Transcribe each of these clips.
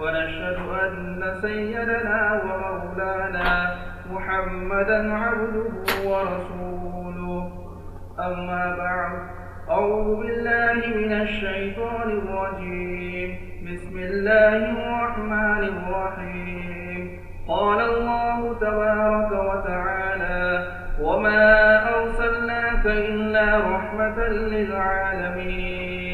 ونشهد أن سيدنا ومولانا محمدا عبده ورسوله. أما بعد أعوذ بالله من الشيطان الرجيم. بسم الله الرحمن الرحيم. قال الله تبارك وتعالى وما أرسلناك إلا رحمة للعالمين.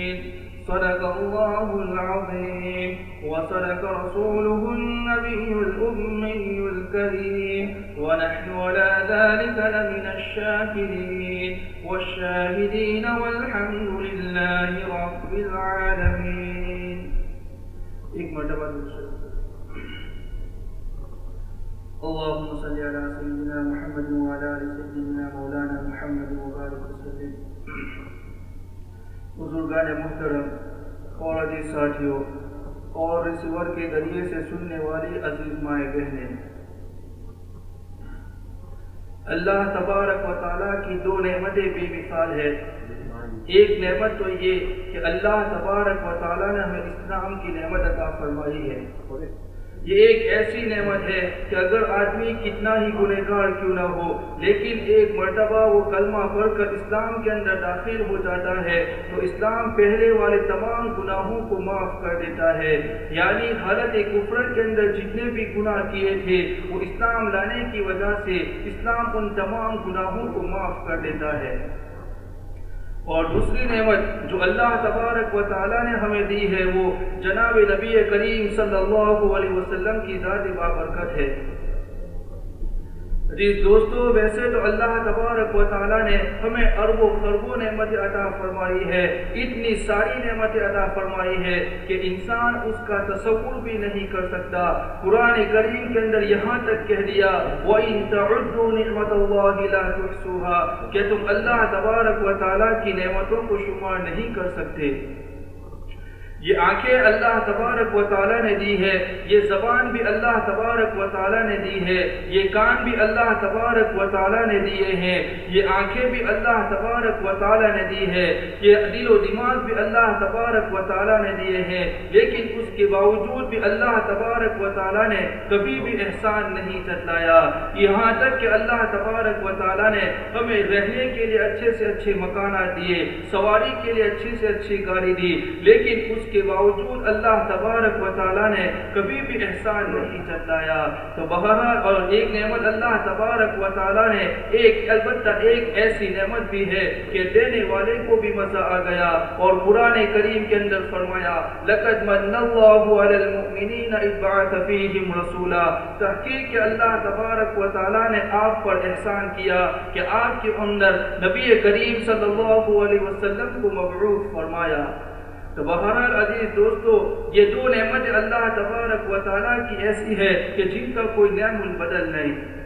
صدق الله العظيم. وصدق رسوله النبي الأمي الكريم. ونحن على ذلك لمن الشاكرين. والشاهدين والحمد لله رب العالمين. اللهم صل على سيدنا محمد وعلى آل سيدنا مولانا محمد وبارك وسلم. بزرگان محترم اور ساتھیوں اور ریسیور کے ذریعے سے سننے والی عزیز مائیں بہنیں۔ اللہ تبارک و تعالیٰ کی دو نعمتیں بے مثال ہے ایک نعمت تو یہ کہ اللہ تبارک و تعالیٰ نے ہمیں اسلام کی نعمت عطا فرمائی ہے۔ یہ ایک ایسی نعمت ہے کہ اگر آدمی کتنا ہی گنہگار کیوں نہ ہو، لیکن ایک مرتبہ وہ کلمہ پڑھ کر اسلام کے اندر داخل ہو جاتا ہے، تو اسلام پہلے والے تمام گناہوں کو معاف کر دیتا ہے۔ یعنی حالت کفر کے اندر جتنے بھی گناہ کیے تھے، وہ اسلام لانے کی وجہ سے اسلام ان تمام گناہوں کو معاف کر دیتا ہے۔ اور دوسری نعمت جو اللہ تبارک و تعالیٰ نے ہمیں دی ہے، وہ جناب نبی کریم صلی اللہ علیہ وسلم کی ذات بابرکت ہے۔ جی دوستو، ویسے تو اللہ تبارک و تعالیٰ نے ہمیں اربوں خربوں نعمت عطا فرمائی ہے، اتنی ساری نعمت عطا فرمائی ہے کہ انسان اس کا تصور بھی نہیں کر سکتا۔ قرآن کریم کے اندر یہاں تک کہہ دیا، وَإِن تَعُدُّوا نِعْمَةَ اللَّهِ لَا کہ تم اللہ تبارک و تعالیٰ کی نعمتوں کو شمار نہیں کر سکتے۔ یہ آنکھیں اللہ تبارک و تعالیٰ نے دی ہے یہ زبان بھی اللہ تبارک و تعالیٰ نے دی ہے یہ کان بھی اللہ تبارک و تعالیٰ نے دیے ہیں، یہ آنکھیں بھی اللہ تبارک و تعالیٰ نے دی ہے یہ دل و دماغ بھی اللہ تبارک و تعالیٰ نے دیے ہیں، لیکن اس کے باوجود بھی اللہ تبارک و تعالیٰ نے کبھی بھی احسان نہیں جتلایا۔ یہاں تک کہ اللہ تبارک و تعالیٰ نے ہمیں رہنے کے لیے اچھے سے اچھے مکانات دیے، سواری کے لیے اچھی سے اچھی گاڑی دی، لیکن اس کے کے باوجود اللہ تبارک و تعالیٰ نے کبھی بھی احسان نہیں جتلایا۔ تو بہرحال اور ایک نعمت اللہ تبارک و تعالیٰ نے ایک، البتہ ایک ایسی نعمت بھی ہے کہ دینے والے کو بھی مزہ آ گیا اور قرآن کریم کے اندر فرمایا، لقد من اللہ علی المؤمنین اذ بعث فیہم رسولا۔ تحقیق کہ اللہ تبارک و تعالیٰ نے آپ پر احسان کیا کہ آپ کے اندر نبی کریم صلی اللہ علیہ وسلم کو مبعوث فرمایا۔ تو بہرحال عزیز دوستو، یہ دو نعمت اللہ تبارک و تعالیٰ کی ایسی ہے کہ جن کا کوئی نعم البدل نہیں۔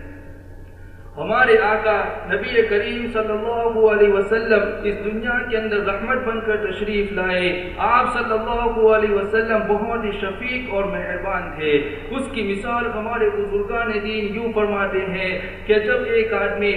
ہمارے آقا نبی کریم صلی اللہ علیہ وسلم اس دنیا کے اندر رحمت بن کر تشریف لائے۔ آپ صلی اللہ علیہ وسلم بہت ہی شفیق اور مہربان تھے۔ اس کی مثال ہمارے بزرگان دین یوں فرماتے ہیں کہ جب ایک آدمی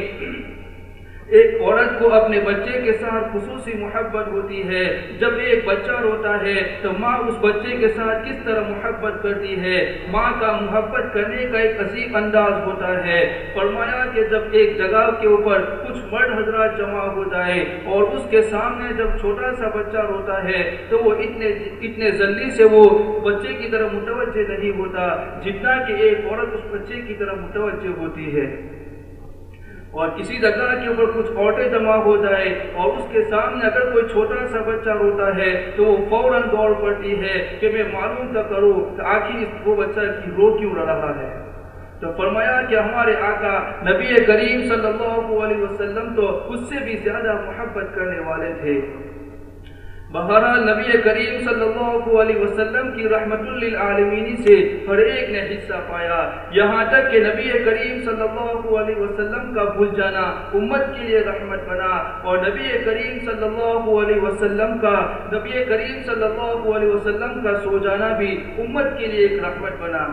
ایک عورت کو اپنے بچے کے ساتھ خصوصی محبت ہوتی ہے۔ جب ایک بچہ روتا ہے، تو ماں اس بچے کے ساتھ کس طرح محبت کرتی ہے؟ ماں کا محبت کرنے کا ایک عظیم انداز ہوتا ہے۔ فرمایا کہ جب ایک جگہ کے اوپر کچھ مرد حضرات جمع ہو جائے اور اس کے سامنے جب چھوٹا سا بچہ روتا ہے، تو وہ اتنے اتنے جلدی سے وہ بچے کی طرف متوجہ نہیں ہوتا، جتنا کہ ایک عورت اس بچے کی طرف متوجہ ہوتی ہے۔ اور کسی جگہ کے اوپر کچھ عورتیں جمع ہو جائے اور اس کے سامنے اگر کوئی چھوٹا سا بچہ روتا ہے تو وہ فوراً دوڑ پڑتی ہے کہ میں معلوم کا کروں کہ آخر وہ بچہ کی رو کیوں رہا ہے۔ تو فرمایا کہ ہمارے آقا نبی کریم صلی اللہ علیہ وسلم تو اس سے بھی زیادہ محبت کرنے والے تھے۔ بہرحال نبی کریم صلی اللہ علیہ وسلم کی رحمت للعالمین سے ہر ایک نے حصہ پایا۔ یہاں تک کہ نبی کریم صلی اللہ علیہ وسلم کا بھول جانا امت کے لیے رحمت بنا اور نبی کریم صلی اللہ علیہ وسلم کا نبی کریم صلی اللہ علیہ وسلم کا سو جانا بھی امت کے لیے ایک رحمت بنا۔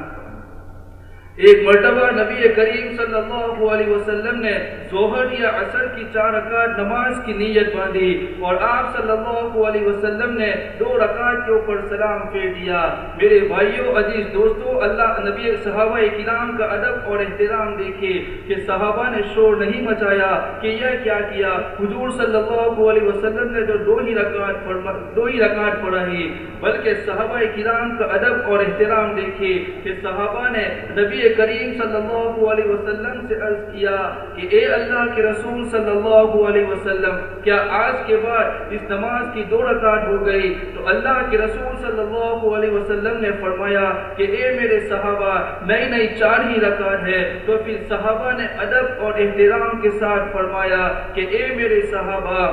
ایک مرتبہ نبی کریم صلی اللہ علیہ وسلم نے ظہر یا عصر کی چار رکعت نماز کی نیت باندھی اور آپ صلی اللہ علیہ وسلم نے دو رکعت کے اوپر سلام پھیر دیا۔ میرے بھائیوں عزیز دوستوں اللہ نبی صحابہ کرام کا ادب اور احترام دیکھے کہ صحابہ نے شور نہیں مچایا کہ یہ کیا کیا۔ حضور صلی اللہ علیہ وسلم نے جو دو ہی رکعت دو ہی رکعت پڑھائی بلکہ صحابہ کرام کا ادب اور احترام دیکھے کہ صحابہ نے نبی کریم صلی اللہ علیہ وسلم سے عرض کیا کہ اے اللہ کے رسول صلی اللہ علیہ وسلم، کیا آج کے بعد اس نماز کی دو رکعت ہو گئی؟ تو اللہ کے رسول صلی اللہ علیہ وسلم نے فرمایا کہ اے میرے صحابہ نئی نئی چار ہی رکعت ہے۔ تو پھر صحابہ نے ادب اور احترام کے ساتھ فرمایا کہ اے میرے صحابہ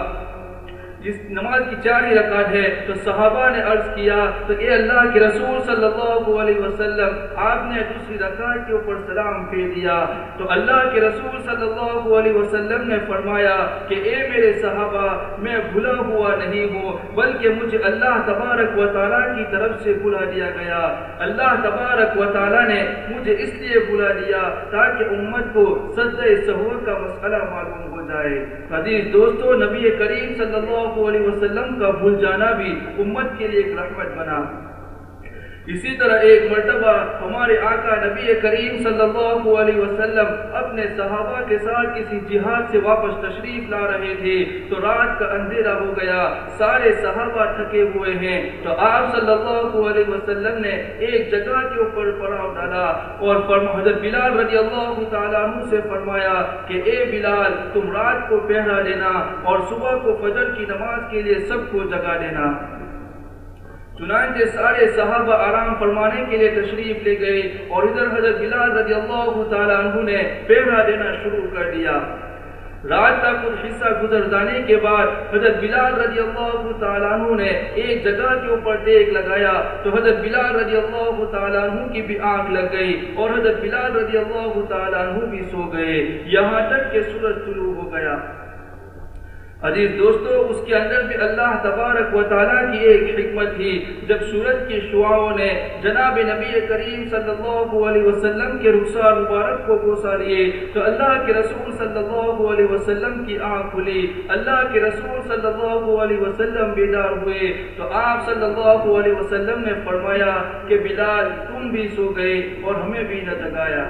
جس نماز کی چار ہی رکعت ہے، تو صحابہ نے عرض کیا تو اے اللہ کے رسول صلی اللہ علیہ وسلم، آپ نے دوسری رکعت کے اوپر سلام پھیر دیا۔ تو اللہ کے رسول صلی اللہ علیہ وسلم نے فرمایا کہ اے میرے صحابہ، میں بھلا ہوا نہیں ہوں، بلکہ مجھے اللہ تبارک و تعالیٰ کی طرف سے بلا دیا گیا۔ اللہ تبارک و تعالیٰ نے مجھے اس لیے بلا دیا تاکہ امت کو سجدہ سہور کا مسئلہ معلوم ہو جائے۔ حدیث دوستو، نبی کریم صلی اللہ علیہ وسلم کا بھول جانا بھی امت کے لیے ایک رحمت بنا۔ اسی طرح ایک مرتبہ ہمارے آقا نبی کریم صلی اللہ علیہ وسلم اپنے صحابہ کے ساتھ کسی جہاد سے واپس تشریف لا رہے تھے تو رات کا اندھیرا ہو گیا، سارے صحابہ تھکے ہوئے ہیں۔ تو آپ صلی اللہ علیہ وسلم نے ایک جگہ کے اوپر پڑاؤ ڈالا اور حضرت بلال رضی اللہ تعالیٰ عنہ سے فرمایا کہ اے بلال، تم رات کو پہرا لینا اور صبح کو فجر کی نماز کے لیے سب کو جگا دینا چنانچہ سارے صحابہ آرام فرمانے کے لیے تشریف لے گئے اور ادھر حضرت بلال رضی اللہ تعالیٰ عنہ نے پہرا دینا شروع کر دیا۔ رات کا کچھ حصہ گزر جانے کے بعد حضرت بلال رضی اللہ تعالیٰ عنہ نے ایک جگہ کے اوپر دیکھ لگایا تو حضرت بلال رضی اللہ تعالیٰ عنہ کی بھی آنکھ لگ گئی اور حضرت بلال رضی اللہ تعالیٰ عنہ بھی سو گئے۔ یہاں تک کہ سورج طلوع ہو گیا۔ عزیز دوستو، اس کے اندر بھی اللہ تبارک و تعالیٰ کی ایک حکمت تھی۔ جب سورج کی شعاؤں نے جناب نبی کریم صلی اللہ علیہ وسلم کے رخسار مبارک کو گوسا لیے، تو اللہ کے رسول صلی اللہ علیہ وسلم کی آنکھ کھلی۔ اللہ کے رسول صلی اللہ علیہ وسلم بیدار ہوئے۔ تو آپ صلی اللہ علیہ وسلم نے فرمایا کہ بلال، تم بھی سو گئے اور ہمیں بھی نہ جگایا۔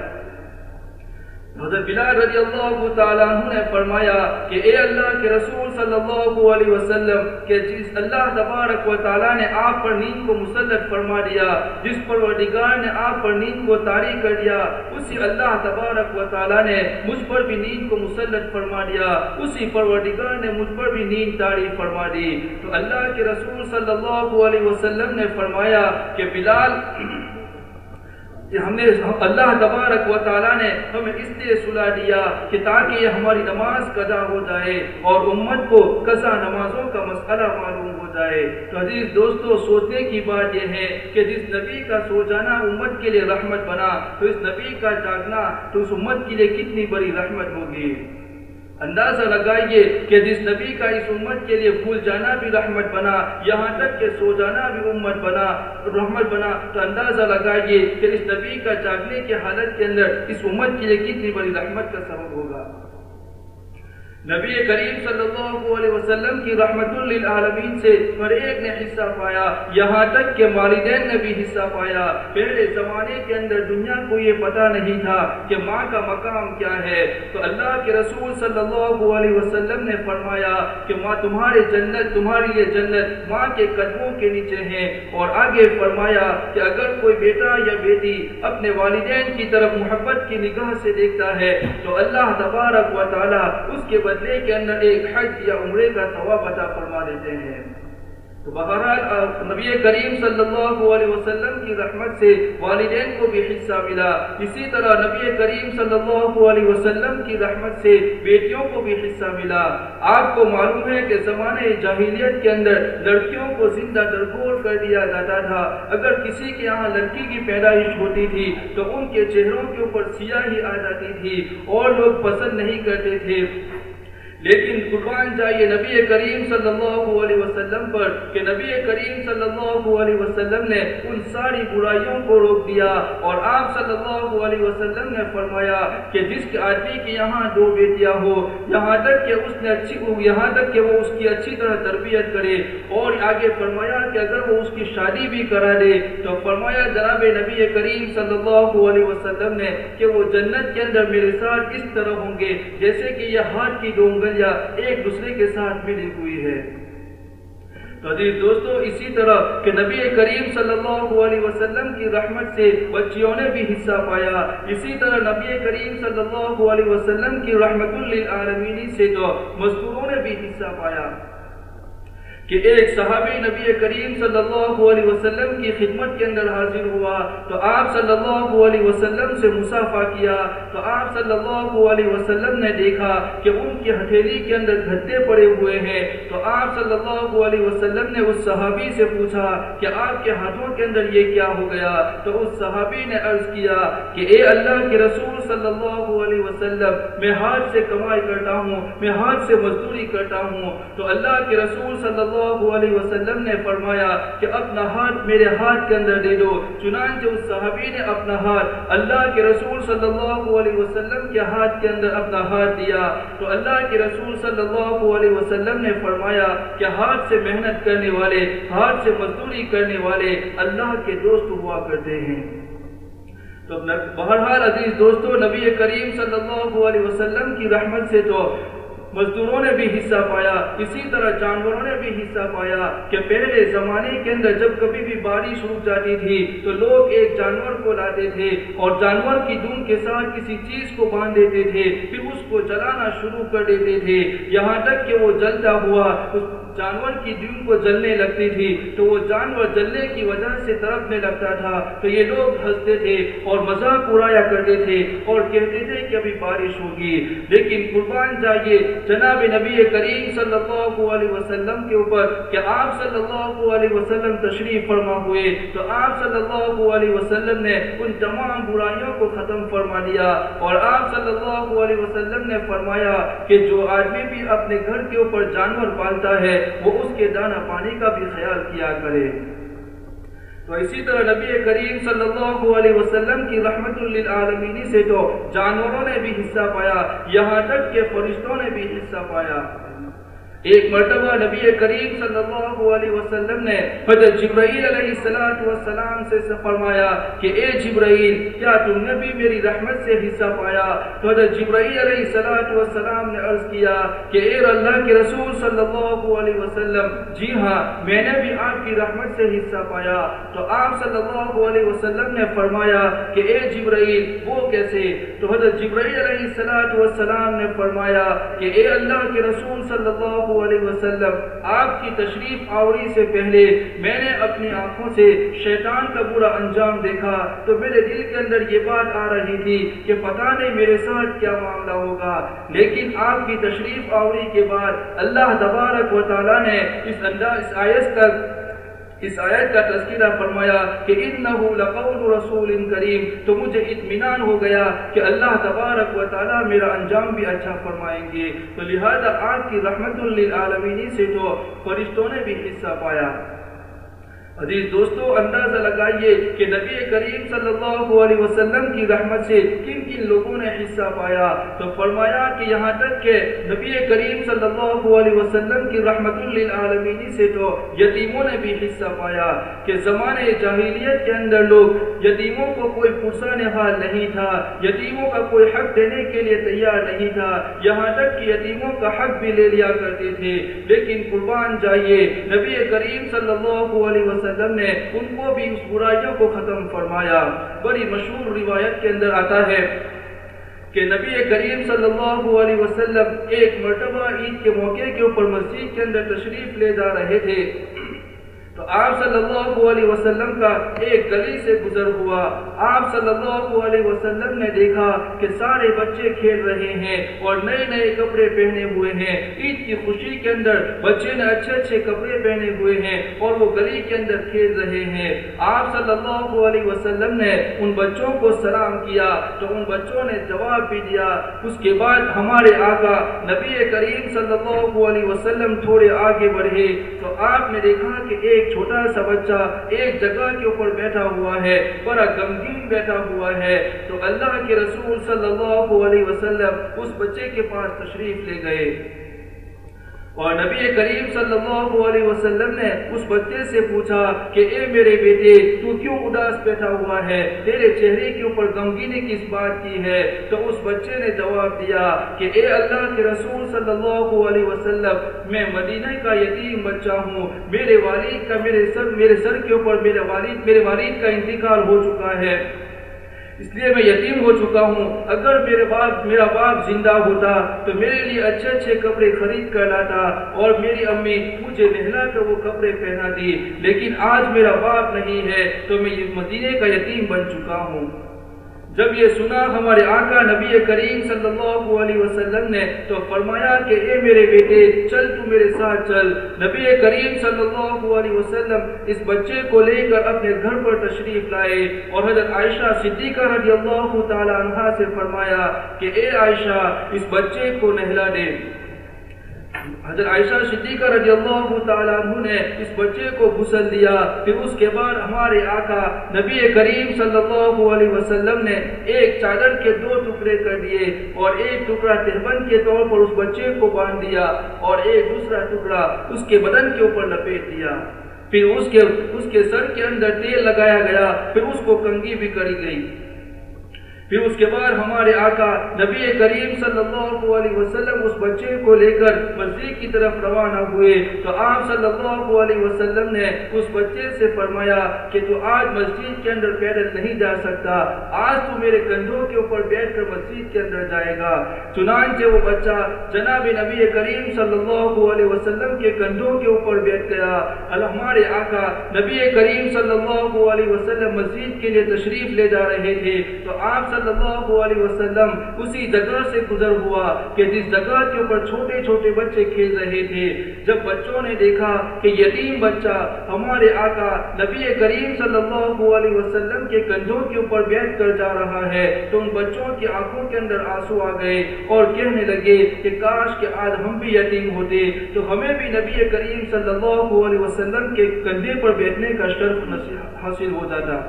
حضرت بلال رضی اللہ تعالیٰ عنہ نے فرمایا کہ اے اللہ کے رسول صلی اللہ علیہ وسلم، کہ جس اللہ تبارک و تعالیٰ نے آپ پر نیند کو مسلط فرما دیا، جس پر وردگار نے آپ پر نیند کو تاریخ کر دیا، اسی اللہ تبارک و تعالیٰ نے مجھ پر بھی نیند کو مسلط فرما دیا، اسی پروردگار نے مجھ پر بھی نیند تاریخ فرما دی۔ تو اللہ کے رسول صلی اللہ علیہ وسلم نے فرمایا کہ بلال کہ ہم نے اللہ تبارک و تعالیٰ نے ہمیں اس لیے صلاح دیا کہ تاکہ یہ ہماری نماز قضا ہو جائے اور امت کو قضا نمازوں کا مسئلہ معلوم ہو جائے۔ تو عزیز دوستو، سوچنے کی بات یہ ہے کہ جس نبی کا سو جانا امت کے لیے رحمت بنا، تو اس نبی کا جاگنا تو اس امت کے لیے کتنی بڑی رحمت ہوگی۔ اندازہ لگائیے کہ جس نبی کا اس امت کے لیے بھول جانا بھی رحمت بنا، یہاں تک کہ سو جانا بھی امت بنا، رحمت بنا، تو اندازہ لگائیے کہ اس نبی کا جاگنے کے حالت کے اندر اس امت کے لیے کتنی بڑی رحمت کا سبب ہوگا۔ نبی کریم صلی اللہ علیہ وسلم کی رحمت للعالمین سے ہر ایک نے حصہ پایا، یہاں تک کہ والدین نے بھی حصہ پایا۔ پہلے زمانے کے اندر دنیا کو یہ پتا نہیں تھا کہ ماں کا مقام کیا ہے۔ تو اللہ کے رسول صلی اللہ علیہ وسلم نے فرمایا کہ ماں تمہارے جنت، تمہاری یہ جنت ماں کے قدموں کے نیچے ہیں۔ اور آگے فرمایا کہ اگر کوئی بیٹا یا بیٹی اپنے والدین کی طرف محبت کی نگاہ سے دیکھتا ہے، تو اللہ تبارک و تعالی اس کے بدلے بدلے کے اندر ایک حج یا عمرے کا ثواب عطا فرما دیتے ہیں۔ تو بہرحال نبی کریم صلی اللہ علیہ وسلم کی رحمت سے والدین کو بھی حصہ ملا۔ اسی طرح نبی کریم صلی اللہ علیہ وسلم کی رحمت سے بیٹیوں کو بھی حصہ ملا۔ آپ کو معلوم ہے کہ زمانے جاہلیت کے اندر لڑکیوں کو زندہ درگور کر دیا جاتا تھا۔ اگر کسی کے یہاں لڑکی کی پیدائش ہوتی تھی، تو ان کے چہروں کے اوپر سیاہی آ جاتی تھی اور لوگ پسند نہیں کرتے تھے۔ لیکن قربان جائیے نبی کریم صلی اللہ علیہ وسلم پر کہ نبی کریم صلی اللہ علیہ وسلم نے ان ساری برائیوں کو روک دیا اور آپ صلی اللہ علیہ وسلم نے فرمایا کہ جس کے آدمی کی یہاں دو بیٹیاں ہو، یہاں تک کہ اس نے اچھی یہاں تک کہ وہ اس کی اچھی طرح تربیت کرے اور آگے فرمایا کہ اگر وہ اس کی شادی بھی کرا دے تو فرمایا جناب نبی کریم صلی اللہ علیہ وسلم نے کہ وہ جنت کے اندر میرے ساتھ اس طرح ہوں گے، جیسے کہ یہ ہاتھ کی یا ایک دوسرے کے ساتھ ملی ہوئی ہے۔ تو عزیز دوستو، اسی طرح کہ نبی کریم صلی اللہ علیہ وسلم کی رحمت سے بچیوں نے بھی حصہ پایا۔ اسی طرح نبی کریم صلی اللہ علیہ وسلم کی رحمت للعالمین سے تو مزدوروں نے بھی حصہ پایا۔ کہ ایک صحابی نبی کریم صلی اللہ علیہ وسلم کی خدمت کے اندر حاضر ہوا، تو آپ صلی اللہ علیہ وسلم سے مسافہ کیا، تو آپ صلی اللہ علیہ وسلم نے دیکھا کہ ان کی ہتھیلی کے اندر گھٹے پڑے ہوئے ہیں۔ تو آپ صلی اللہ علیہ وسلم نے اس صحابی سے پوچھا کہ آپ کے ہاتھوں کے اندر یہ کیا ہو گیا؟ تو اس صحابی نے عرض کیا کہ اے اللہ کے رسول صلی اللہ علیہ وسلم، میں ہاتھ سے کمائی کرتا ہوں، میں ہاتھ سے مزدوری کرتا ہوں۔ تو اللہ کے رسول صلی اللہ اللہ علیہ وسلم نے فرمایا کہ اپنا ہاتھ میرے ہاتھ کے اندر دے دو، چنانچہ اس صحابی نے اپنا ہاتھ اللہ کے رسول صلی اللہ علیہ وسلم کے ہاتھ کے اندر اپنا ہاتھ دیا۔ تو اللہ کے رسول صلی اللہ علیہ وسلم نے فرمایا کہ ہاتھ سے محنت کرنے والے، ہاتھ سے مزدوری کرنے والے اللہ کے دوست ہوا کرتے ہیں۔ تو بہرحال عزیز دوستو، نبی کریم صلی اللہ علیہ وسلم کی رحمت سے تو مزدوروں نے بھی حصہ پایا، اسی طرح جانوروں نے بھی حصہ پایا کہ پہلے زمانے کے اندر جب کبھی بھی بارش رک جاتی تھی تو لوگ ایک جانور کو لاتے تھے اور جانور کی دون کے ساتھ کسی چیز کو باندھ دیتے تھے، پھر اس کو جلانا شروع کر دیتے تھے۔ یہاں تک کہ وہ جلتا ہوا، اس جانور کی دن کو جلنے لگتی تھی۔ تو وہ جانور جلنے کی وجہ سے تڑپنے لگتا تھا۔ تو یہ لوگ ہنستے تھے اور مذاق اڑایا کرتے تھے اور کہتے تھے کہ ابھی بارش ہوگی، لیکن قربان جائیے جناب نبی کریم صلی اللہ علیہ وسلم کے اوپر کہ آپ صلی اللہ علیہ وسلم تشریف فرما ہوئے، تو آپ صلی اللہ علیہ وسلم نے ان تمام برائیوں کو ختم فرما دیا اور آپ صلی اللہ علیہ وسلم نے فرمایا کہ جو آدمی بھی اپنے گھر کے اوپر جانور پالتا ہے، وہ اس کے دانا پانی کا بھی خیال کیا کرے۔ تو اسی طرح نبی کریم صلی اللہ علیہ وسلم کی رحمت للعالمینی سے تو جانوروں نے بھی حصہ پایا، یہاں تک کہ فرشتوں نے بھی حصہ پایا۔ ایک مرتبہ نبی کریم صلی اللہ علیہ وسلم نے حضرت جبرائیل علیہ السلام سے فرمایا کہ اے جبرائیل، کیا تم نے بھی میری رحمت سے حصہ پایا؟ تو حضرت جبرائیل علیہ السلام نے عرض کیا کہ اے اللہ کے رسول صلی اللہ علیہ وسلم جی ہاں میں نے بھی آپ کی رحمت سے حصہ پایا۔ تو آپ صلی اللہ علیہ وسلم نے فرمایا کہ اے جبرائیل، وہ کیسے؟ تو حضرت جبرائیل علیہ السلام نے فرمایا کہ اے اللہ کے رسول صلی اللہ علیہ وسلم، آپ کی تشریف آوری سے پہلے میں نے اپنی آنکھوں سے شیطان کا برا انجام دیکھا تو میرے دل کے اندر یہ بات آ رہی تھی کہ پتہ نہیں میرے ساتھ کیا معاملہ ہوگا۔ لیکن آپ کی تشریف آوری کے بعد اللہ تبارک و تعالیٰ نے اس انداز آیت تک اس آیت کا تذکرہ فرمایا کہ انہو لقول رسول کریم، تو مجھے اطمینان ہو گیا کہ اللہ تبارک و تعالی میرا انجام بھی اچھا فرمائیں گے۔ تو لہذا آج کی رحمت للعالمینی سے تو فرشتوں نے بھی حصہ پایا۔ عزیز دوستو، اندازہ لگائیے کہ نبی کریم صلی اللہ علیہ وسلم کی رحمت سے کن کن لوگوں نے حصہ پایا؟ تو فرمایا کہ یہاں تک کہ نبی کریم صلی اللہ علیہ وسلم کی رحمت للعالمینی سے تو یتیموں نے بھی حصہ پایا کہ زمانے جاہلیت کے اندر لوگ یتیموں کو کوئی پرسان حال نہیں تھا، یتیموں کا کوئی حق دینے کے لیے تیار نہیں تھا۔ یہاں تک کہ یتیموں کا حق بھی لے لیا کرتے تھے۔ لیکن قربان جائیے، نبی کریم صلی اللہ علیہ وسلم وسلم نے ان کو بھی اس برائیوں کو ختم فرمایا۔ بڑی مشہور روایت کے اندر آتا ہے کہ نبی کریم صلی اللہ علیہ وسلم ایک مرتبہ عید کے موقع کے اوپر مسجد کے اندر تشریف لے جا رہے تھے۔ تو آپ صلی اللہ علیہ وسلم کا ایک گلی سے گزر ہوا۔ آپ صلی اللہ علیہ وسلم نے دیکھا کہ سارے بچے کھیل رہے ہیں اور نئے نئے کپڑے پہنے ہوئے ہیں۔ عید کی خوشی کے اندر بچے نے اچھے اچھے کپڑے پہنے ہوئے ہیں اور وہ گلی کے اندر کھیل رہے ہیں۔ آپ صلی اللہ علیہ وسلم نے ان بچوں کو سلام کیا تو ان بچوں نے جواب بھی دیا۔ اس کے بعد ہمارے آقا نبی کریم صلی اللہ علیہ وسلم تھوڑے آگے بڑھے تو آپ نے دیکھا کہ ایک ایک چھوٹا سا بچہ ایک جگہ کے اوپر بیٹھا ہوا ہے، بڑا غمگین بیٹھا ہوا ہے۔ تو اللہ کے رسول صلی اللہ علیہ وسلم اس بچے کے پاس تشریف لے گئے۔ اور نبی کریم صلی اللہ علیہ وسلم نے اس بچے سے پوچھا کہ اے میرے بیٹے، تو کیوں اداس بیٹھا ہوا ہے؟ تیرے چہرے کے اوپر غمگینی کس بات کی ہے؟ تو اس بچے نے جواب دیا کہ اے اللہ کے رسول صلی اللہ علیہ وسلم، میں مدینہ کا یتیم بچہ ہوں۔ میرے والد کا میرے سر میرے سر کے اوپر میرے والد میرے والد کا انتقال ہو چکا ہے۔ اس لیے میں یتیم ہو چکا ہوں۔ اگر میرے باپ، میرا باپ زندہ ہوتا تو میرے لیے اچھے اچھے کپڑے خرید کر لاتا اور میری امی مجھے نہلا کر وہ کپڑے پہنا دی لیکن آج میرا باپ نہیں ہے تو میں مدینے کا یتیم بن چکا ہوں۔ جب یہ سنا ہمارے آقا نبی کریم صلی اللہ علیہ وسلم نے تو فرمایا کہ اے میرے بیٹے، چل تو میرے ساتھ چل۔ نبی کریم صلی اللہ علیہ وسلم اس بچے کو لے کر اپنے گھر پر تشریف لائے اور حضرت عائشہ صدیقہ رضی اللہ تعالی عنہ سے فرمایا کہ اے عائشہ، اس بچے کو نہلا دے۔ حضرت عائشہ صدیقہ رضی اللہ تعالیٰ عنہ نے اس بچے کو غسل دیا، پھر اس کے بعد ہمارے آقا نبی کریم صلی اللہ علیہ وسلم نے ایک چادر کے دو ٹکڑے کر دیے اور ایک ٹکڑا تہبند کے طور پر اس بچے کو باندھ دیا اور ایک دوسرا ٹکڑا اس کے بدن کے اوپر لپیٹ دیا۔ پھر اس کے اس کے سر کے اندر تیل لگایا گیا، پھر اس کو کنگھی بھی کری گئی۔ پھر اس کے بعد ہمارے آقا نبی کریم صلی اللہ علیہ وسلم اس بچے کو لے کر مسجد کی طرف روانہ ہوئے۔ تو آپ صلی اللہ علیہ وسلم نے اس بچے سے فرمایا کہ تو آج مسجد کے اندر پیدل نہیں جا سکتا۔ آج تو میرے کندھوں کے اوپر بیٹھ کر مسجد کے اندر جائے گا۔ چنانچہ وہ بچہ جناب نبی کریم صلی اللہ علیہ وسلم کے کندھوں کے اوپر بیٹھ گیا۔ ہمارے آقا نبی کریم صلی اللہ علیہ وسلم مسجد کے لیے تشریف لے جا رہے تھے۔ تو آپ صلی اللہ علیہ وسلم، اسی جگہ سے گزر ہوا کہ جس جگہ کے اوپر چھوٹے چھوٹے بچے کھیل رہے تھے، جب بچوں نے دیکھا کہ یتیم بچہ ہمارے آقا نبی کریم صلی اللہ علیہ وسلم کے کندھوں کے اوپر بیٹھ کر جا رہا ہے، تو ان بچوں کی آنکھوں کے اندر آنسو آ گئے اور کہنے لگے کہ کاش کہ آج ہم بھی یتیم ہوتے، تو ہمیں بھی نبی کریم صلی اللہ علیہ وسلم کے کندھے پر بیٹھنے کا شرف حاصل ہو جاتا۔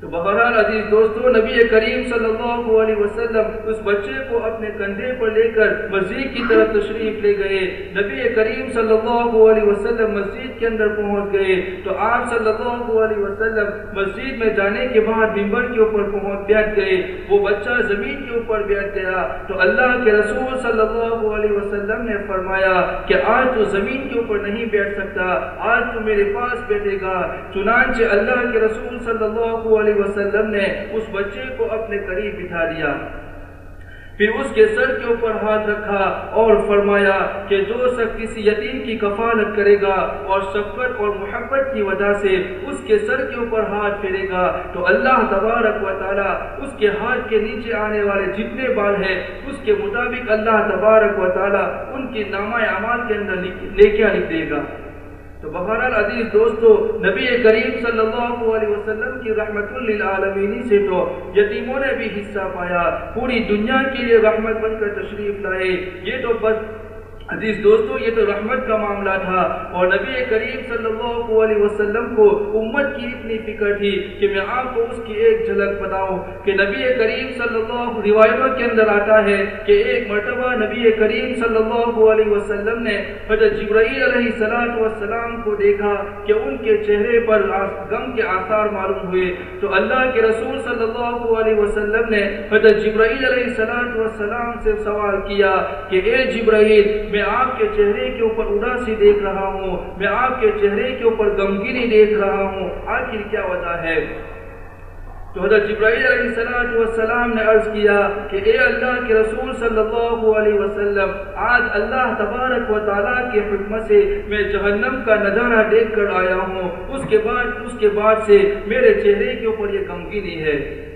تو بہرحال عزیز، دوستو، نبی کریم صلی اللہ علیہ وسلم اس بچے کو اپنے کندھے پر لے کر مسجد کی طرف تشریف لے گئے۔ نبی کریم صلی اللہ علیہ وسلم مسجد کے اندر پہنچ گئے۔ تو آپ صلی اللہ علیہ وسلم مسجد میں جانے کے بعد ممبر کے اوپر پہنچ بیٹھ گئے۔ وہ بچہ زمین کے اوپر بیٹھ گیا۔ تو اللہ کے رسول صلی اللہ علیہ وسلم نے فرمایا کہ آج تو زمین کے اوپر نہیں بیٹھ سکتا، آج تو میرے پاس بیٹھے گا۔ چنانچہ اللہ کے رسول صلی اللہ علیہ علیہ وسلم نے اس بچے کو اپنے قریب بٹھا دیا۔ پھر اس کے سر کے اوپر ہاتھ رکھا اور فرمایا کہ جو شخص کسی یتیم کی کفالت کرے گا اور شفقت اور محبت کی وجہ سے اس کے سر کے اوپر ہاتھ پھیرے گا، تو اللہ تبارک و تعالی اس کے ہاتھ کے نیچے آنے والے جتنے بال ہیں، اس کے مطابق اللہ تبارک و تعالی ان کی نامہ اعمال کے اندر لے کے لکھ دے گا۔ تو بہرحال عزیز دوستو، نبی کریم صلی اللہ علیہ وسلم کی رحمت للعالمینی سے تو یتیموں نے بھی حصہ پایا، پوری دنیا کے لیے رحمت بن کر تشریف لائے۔ یہ تو بس عزیز دوستو، یہ تو رحمت کا معاملہ تھا اور نبی کریم صلی اللہ علیہ وسلم کو امت کی اتنی فکر تھی کہ میں آپ کو اس کی ایک جھلک بتاؤں کہ نبی کریم صلی اللہ روایتوں کے اندر آتا ہے کہ ایک مرتبہ نبی کریم صلی اللہ علیہ وسلم نے حضرت جبرائیل علیہ السلام والسلام کو دیکھا کہ ان کے چہرے پر غم کے آثار معلوم ہوئے۔ تو اللہ کے رسول صلی اللہ علیہ وسلم نے حضرت جبرائیل علیہ السلام والسلام سے سوال کیا کہ اے جبرائیل میں آپ کے چہرے کے اوپر اداسی دیکھ رہا ہوں، میں آپ کے چہرے کے اوپر غمگینی دیکھ رہا ہوں۔ آخر کیا وجہ ہے؟ تو حضرت جبرائیل علیہ السلام نے عرض کیا کہ اے اللہ کے رسول صلی اللہ علیہ وسلم، آج اللہ تبارک و تعالیٰ کے حکم سے میں جہنم کا نظارہ دیکھ کر آیا ہوں۔ اس کے بعد، اس کے بعد سے میرے چہرے کے اوپر یہ غمگینی ہے۔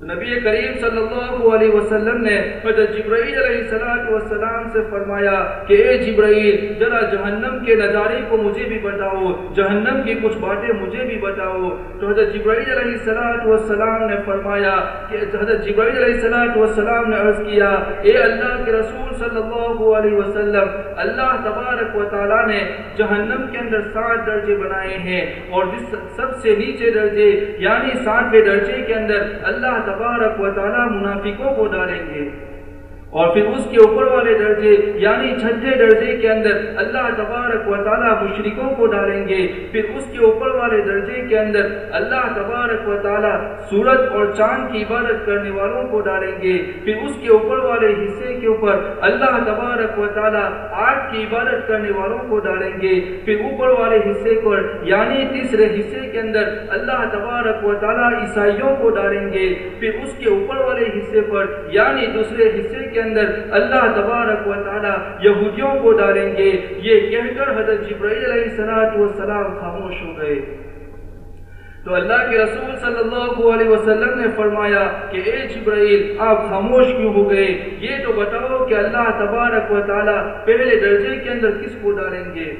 تو نبی کریم صلی اللہ علیہ وسلم نے حضرت جبرائیل علیہ السلام سے فرمایا کہ اے جبرائیل، ذرا جہنم کے نظارے کو مجھے بھی بتاؤ، جہنم کی کچھ باتیں مجھے بھی بتاؤ۔ تو حضرت جبرائیل علیہ السلام نے فرمایا کہ حضرت جبرائیل علیہ السلام نے عرض کیا، اے اللہ کے رسول صلی اللہ علیہ وسلم، اللہ تبارک و تعالیٰ نے جہنم کے اندر سات درجے بنائے ہیں اور جس سب سے نیچے درجے یعنی ساتویں درجے کے اندر اللہ تبارک و تعالی منافقوں کو ڈالیں گے۔ اور پھر اس کے اوپر والے درجے یعنی چھٹے درجے کے اندر اللہ تبارک و تعالی مشرکوں کو ڈالیں گے۔ پھر اس کے اوپر والے درجے کے اندر اللہ تبارک و تعالی سورج اور چاند کی عبادت کرنے والوں کو ڈالیں گے۔ پھر اس کے اوپر والے حصے کے اوپر اللہ تبارک و تعالی آگ کی عبادت کرنے والوں کو ڈالیں گے۔ پھر اوپر والے حصے کو یعنی تیسرے حصے کے اندر اللہ تبارک و تعالی عیسائیوں کو ڈالیں گے۔ پھر اس کے اوپر والے حصے پر یعنی دوسرے حصے کے اندر اللہ تبارک و تعالی یہودیوں کو ڈالیں گے۔ یہ کہہ کر حضرت جبرائیل علیہ السلام خاموش ہو گئے۔ تو اللہ کے رسول صلی اللہ علیہ وسلم نے فرمایا کہ اے جبرائیل، آپ خاموش کیوں ہو گئے؟ یہ تو بتاؤ کہ اللہ تبارک و تعالی پہلے درجے کے اندر کس کو ڈالیں گے؟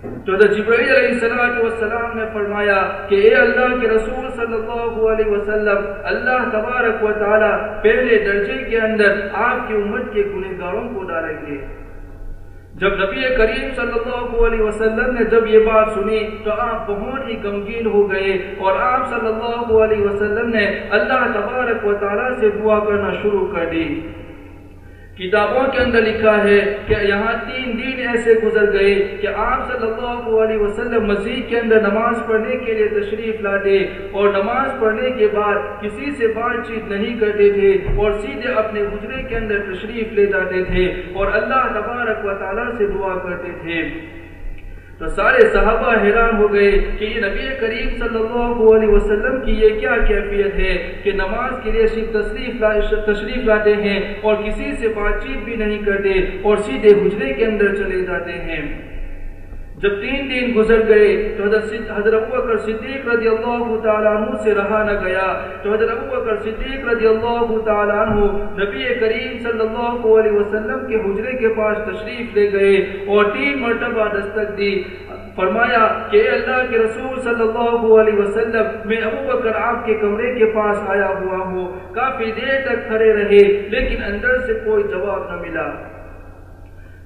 تو جبرائیل علیہ السلام والسلام نے فرمایا کہ اے اللہ کے رسول صلی اللہ علیہ وسلم، اللہ تبارک و تعالی پہلے درجے کے اندر آپ کی امت کے گنہگاروں کو ڈالیں گے۔ جب نبی کریم صلی اللہ علیہ وسلم نے جب یہ بات سنی تو آپ بہت ہی غمگین ہو گئے اور آپ صلی اللہ علیہ وسلم نے اللہ تبارک و تعالی سے دعا کرنا شروع کر دی۔ کتابوں کے اندر لکھا ہے کہ یہاں تین دن ایسے گزر گئے کہ آپ صلی اللہ علیہ وسلم مسجد کے اندر نماز پڑھنے کے لیے تشریف لاتے اور نماز پڑھنے کے بعد کسی سے بات چیت نہیں کرتے تھے اور سیدھے اپنے گزرے کے اندر تشریف لے جاتے تھے اور اللہ تبارک و تعالیٰ سے دعا کرتے تھے۔ تو سارے صحابہ حیران ہو گئے کہ یہ نبی کریم صلی اللہ علیہ وسلم کی یہ کیا کیفیت ہے کہ نماز کے لیے صرف تشریف تشریف لاتے ہیں اور کسی سے بات چیت بھی نہیں کرتے اور سیدھے حجرے کے اندر چلے جاتے ہیں۔ جب تین دن گزر گئے تو حضرت حضرت ابو بکر صدیق رضی اللہ تعالیٰ عنہ سے رہا نہ گیا۔ تو حضرت ابو بکر صدیق رضی اللہ تعالیٰ عنہ نبی کریم صلی اللہ علیہ وسلم کے حجرے کے پاس تشریف لے گئے اور تین مرتبہ دستک دی۔ فرمایا کہ اللہ کے رسول صلی اللہ علیہ وسلم، میں ابو بکر آپ کے کمرے کے پاس آیا ہوا ہوں۔ کافی دیر تک کھڑے رہے، لیکن اندر سے کوئی جواب نہ ملا۔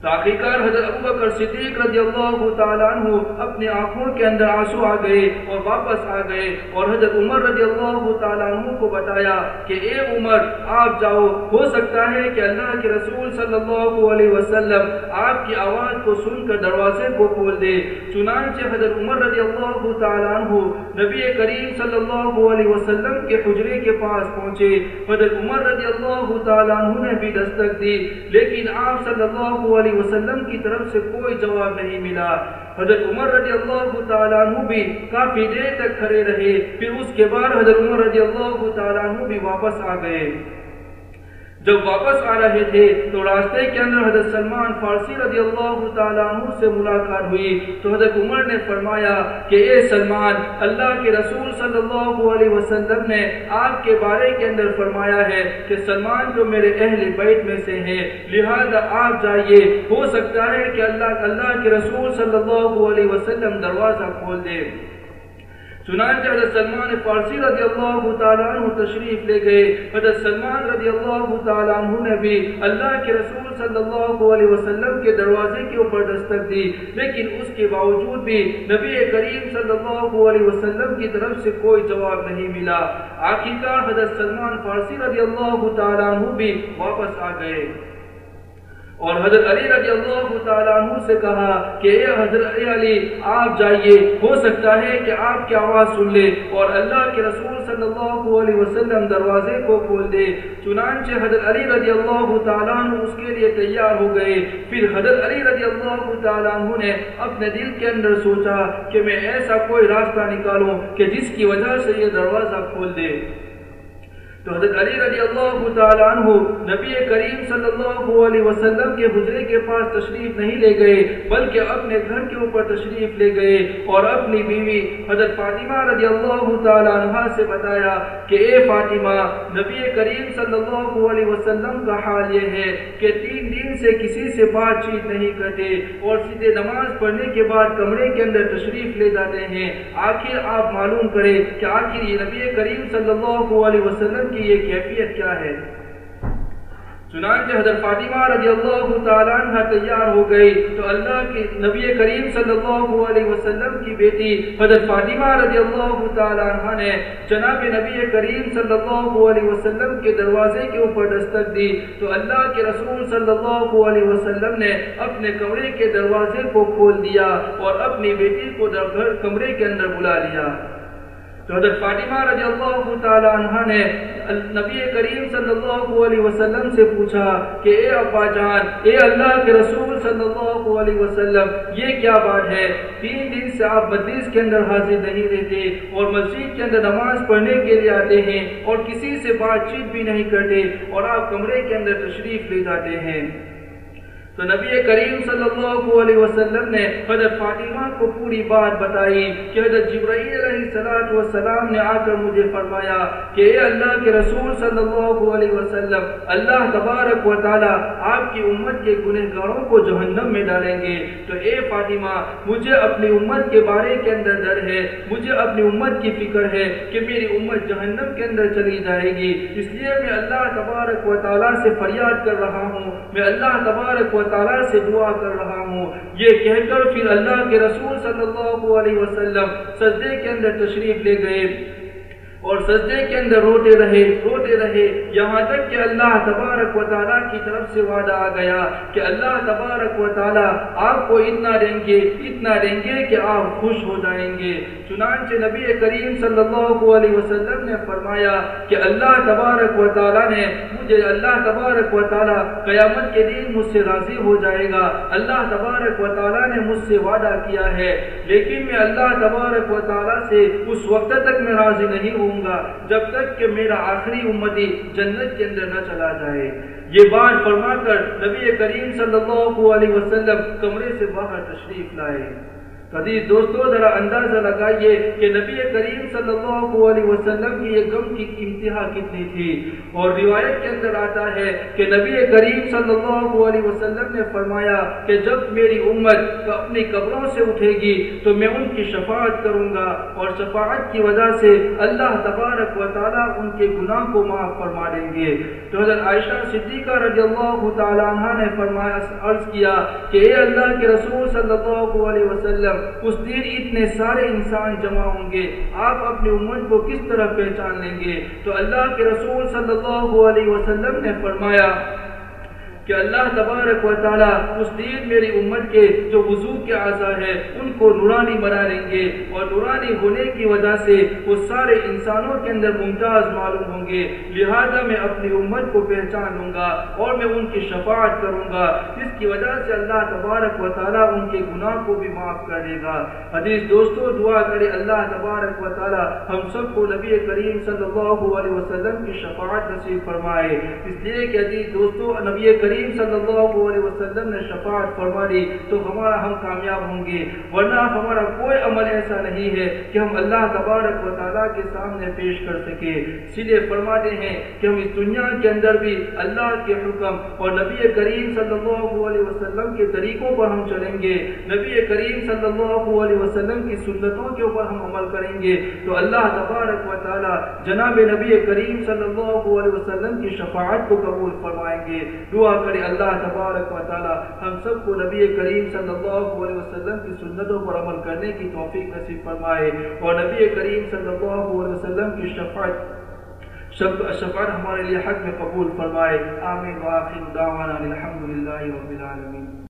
تاخیرکار حضرت ابو بکر صدیق رضی اللہ تعالیٰ عنہ اپنے آنکھوں کے اندر آنسو آ گئے اور واپس آ گئے اور حضرت عمر رضی اللہ تعالیٰ عنہ کو بتایا کہ اے عمر، آپ جاؤ، ہو سکتا ہے کہ اللہ کے رسول صلی اللہ علیہ وسلم آپ کی آواز کو سن کر دروازے کو کھول دے۔ چنانچہ حضرت عمر رضی اللہ تعالیٰ عنہ نبی کریم صلی اللہ علیہ وسلم کے حجرے کے پاس پہنچے۔ حضرت عمر رضی اللہ تعالیٰ عنہ نے بھی دستک دی، لیکن آپ صلی اللہ علیہ وسلم کی طرف سے کوئی جواب نہیں ملا۔ حضرت عمر رضی اللہ تعالیٰ عنہ بھی کافی دیر تک کھڑے رہے، پھر اس کے بعد حضرت عمر رضی اللہ تعالیٰ عنہ بھی واپس آ گئے۔ جب واپس آ رہے تھے تو راستے کے اندر حضرت سلمان فارسی رضی اللہ تعالیٰ عنہ سے ملاقات ہوئی۔ تو حضرت عمر نے فرمایا کہ اے سلمان، اللہ کے رسول صلی اللہ علیہ وسلم نے آپ کے بارے کے اندر فرمایا ہے کہ سلمان جو میرے اہل بیت میں سے ہیں، لہذا آپ جائیے۔ ہو سکتا ہے کہ اللہ اللہ کے رسول صلی اللہ علیہ وسلم دروازہ کھول دے۔ چنانچہ حضرت سلمان فارسی رضی اللہ تعالیٰ عنہ تشریف لے گئے۔ حضرت سلمان رضی اللہ تعالیٰ عنہ نے بھی اللہ کے رسول صلی اللہ علیہ وسلم کے دروازے کے اوپر دستک دی، لیکن اس کے باوجود بھی نبی کریم صلی اللہ علیہ وسلم کی طرف سے کوئی جواب نہیں ملا۔ آخرکار حضرت سلمان فارسی رضی اللہ تعالیٰ عنہ بھی واپس آ گئے۔ اور حضرت علی رضی اللہ تعالیٰ عنہ سے کہا کہ اے حضرت علی آپ جائیے، ہو سکتا ہے کہ آپ کی آواز سن لے اور اللہ کے رسول صلی اللہ علیہ وسلم دروازے کو کھول دے۔ چنانچہ حضرت علی رضی اللہ تعالیٰ عنہ اس کے لیے تیار ہو گئے۔ پھر حضرت علی رضی اللہ تعالیٰ عنہ نے اپنے دل کے اندر سوچا کہ میں ایسا کوئی راستہ نکالوں کہ جس کی وجہ سے یہ دروازہ کھول دے۔ تو حضرت علی رضی اللہ تعالیٰ عنہ نبی کریم صلی اللہ علیہ وسلم کے حجرے کے پاس تشریف نہیں لے گئے، بلکہ اپنے گھر کے اوپر تشریف لے گئے اور اپنی بیوی حضرت فاطمہ رضی اللہ تعالیٰ عنہ سے بتایا کہ اے فاطمہ، نبی کریم صلی اللہ علیہ وسلم کا حال یہ ہے کہ تین دن سے کسی سے بات چیت نہیں کرتے اور سیدھے نماز پڑھنے کے بعد کمرے کے اندر تشریف لے جاتے ہیں۔ آخر آپ معلوم کریں کہ آخر یہ نبی کریم صلی اللہ علیہ وسلم کی یہ کیفیت کیا ہے۔ چنانچہ حضرت فاطمہ رضی اللہ تعالیٰ عنہ تیار ہو گئی تو اللہ کی نبی کریم صلی اللہ علیہ وسلم کی بیٹی حضرت فاطمہ رضی اللہ تعالیٰ عنہ نے جناب نبی کریم صلی اللہ علیہ وسلم کے دروازے کے اوپر دستک دی تو اللہ کے رسول صلی اللہ علیہ وسلم نے اپنے کمرے کے دروازے کو کھول دیا اور اپنی بیٹی کو کمرے کے اندر بلا لیا۔ تو حضرت فاطمہ رضی اللہ تعالی عنہ نے نبی کریم صلی اللہ علیہ وسلم سے پوچھا کہ اے ابا جان، اے اللہ کے رسول صلی اللہ علیہ وسلم، یہ کیا بات ہے؟ تین دن سے آپ بدیس کے اندر حاضر نہیں رہتے اور مسجد کے اندر نماز پڑھنے کے لیے آتے ہیں اور کسی سے بات چیت بھی نہیں کرتے اور آپ کمرے کے اندر تشریف لے جاتے ہیں۔ تو نبی کریم صلی اللہ علیہ وسلم نے حضرت فاطمہ کو پوری بات بتائی کہ حضرت جبرائیل علیہ السلام نے آ کر مجھے فرمایا کہ اے اللہ کے رسول صلی اللہ علیہ وسلم، اللہ تبارک و تعالی آپ کی امت کے گنہگاروں کو جہنم میں ڈالیں گے۔ تو اے فاطمہ، مجھے اپنی امت کے بارے کے اندر ڈر ہے، مجھے اپنی امت کی فکر ہے کہ میری امت جہنم کے اندر چلی جائے گی۔ اس لیے میں اللہ تبارک و تعالی سے فریاد کر رہا ہوں۔ میں اللہ تبارک و تعالیٰ سے دعا کر رہا ہوں۔ یہ کہہ کر پھر اللہ کے رسول صلی اللہ علیہ وسلم سجدے کے اندر تشریف لے گئے۔ اور سجدے کے اندر روتے رہے روتے رہے۔ یہاں تک کہ اللہ تبارک و تعالیٰ کی طرف سے وعدہ آ گیا کہ اللہ تبارک و تعالیٰ آپ کو اتنا دیں گے، اتنا دیں گے کہ آپ خوش ہو جائیں گے۔ چنانچہ نبی کریم صلی اللہ علیہ وسلم نے فرمایا کہ اللہ تبارک و تعالیٰ نے مجھے، اللہ تبارک و تعالیٰ قیامت کے دن مجھ سے راضی ہو جائے گا۔ اللہ تبارک و تعالیٰ نے مجھ سے وعدہ کیا ہے، لیکن میں اللہ تبارک و تعالیٰ سے اس وقت تک میں راضی نہیں ہوں۔ گا جب تک کہ میرا آخری امتی جنت کے اندر نہ چلا جائے۔ یہ بات فرما کر نبی کریم صلی اللہ علیہ وسلم کمرے سے باہر تشریف لائے۔ حدیث دوستو، ذرا اندازہ لگائیے کہ نبی کریم صلی اللہ علیہ وسلم کی یہ غم کی انتہا کتنی تھی۔ اور روایت کے اندر آتا ہے کہ نبی کریم صلی اللہ علیہ وسلم نے فرمایا کہ جب میری امت اپنی قبروں سے اٹھے گی تو میں ان کی شفاعت کروں گا اور شفاعت کی وجہ سے اللہ تبارک و تعالیٰ ان کے گناہ کو معاف فرما دیں گے۔ تو حضرت عائشہ صدیقہ رضی اللہ تعالیٰ عنہ نے فرمایا، عرض کیا کہ اے اللہ کے رسول صلی اللہ علیہ وسلم اس دن اتنے سارے انسان جمع ہوں گے۔ آپ اپنی امت کو کس طرح پہچان لیں گے؟ تو اللہ کے رسول صلی اللہ علیہ وسلم نے فرمایا کہ اللہ تبارک و تعالیٰ اس دین میری امت کے جو وضو کے اعضاء ہے ان کو نورانی بنا لیں گے اور نورانی ہونے کی وجہ سے وہ سارے انسانوں کے اندر ممتاز معلوم ہوں گے۔ لہذا میں اپنی امت کو پہچان لوں گا اور میں ان کی شفاعت کروں گا، جس کی وجہ سے اللہ تبارک و تعالیٰ ان کے گناہ کو بھی معاف کر دے گا۔ حدیث دوستو، دعا کرے اللہ تبارک و تعالیٰ ہم سب کو نبی کریم صلی اللہ علیہ وسلم کی شفاعت نصیب فرمائے۔ اس لیے کہ حدیث دوستو، نبی کریم کریم صلی اللہ علیہ وسلم نے شفاعت فرما دی تو ہمارا ہم کامیاب ہوں گے، ورنہ ہمارا کوئی عمل ایسا نہیں ہے کہ ہم اللہ تبارک و تعالیٰ کے سامنے پیش کر سکے۔ سیدھے فرماتے ہیں کہ ہم اس دنیا کے اندر بھی اللہ کے حکم اور نبی کریم صلی اللہ علیہ وسلم کے طریقوں پر ہم چلیں گے۔ نبی کریم صلی اللہ علیہ وسلم کی سنتوں کے اوپر ہم عمل کریں گے۔ تو اللہ تبارک و تعالیٰ جناب نبی کریم صلی اللہ علیہ وسلم کی شفاعت کو قبول فرمائیں گے۔ دعا کرے اللہ تبارک و تعالی ہم سب کو نبی کریم صلی اللہ علیہ وسلم کی سنتوں پر عمل کرنے کی توفیق نصیب فرمائے اور نبی کریم صلی اللہ علیہ وسلم کی شفاعت شب شفاعت ہمارے لیے حق میں قبول فرمائے۔ آمین و آخر دعوانا الحمدللہ رب العالمین۔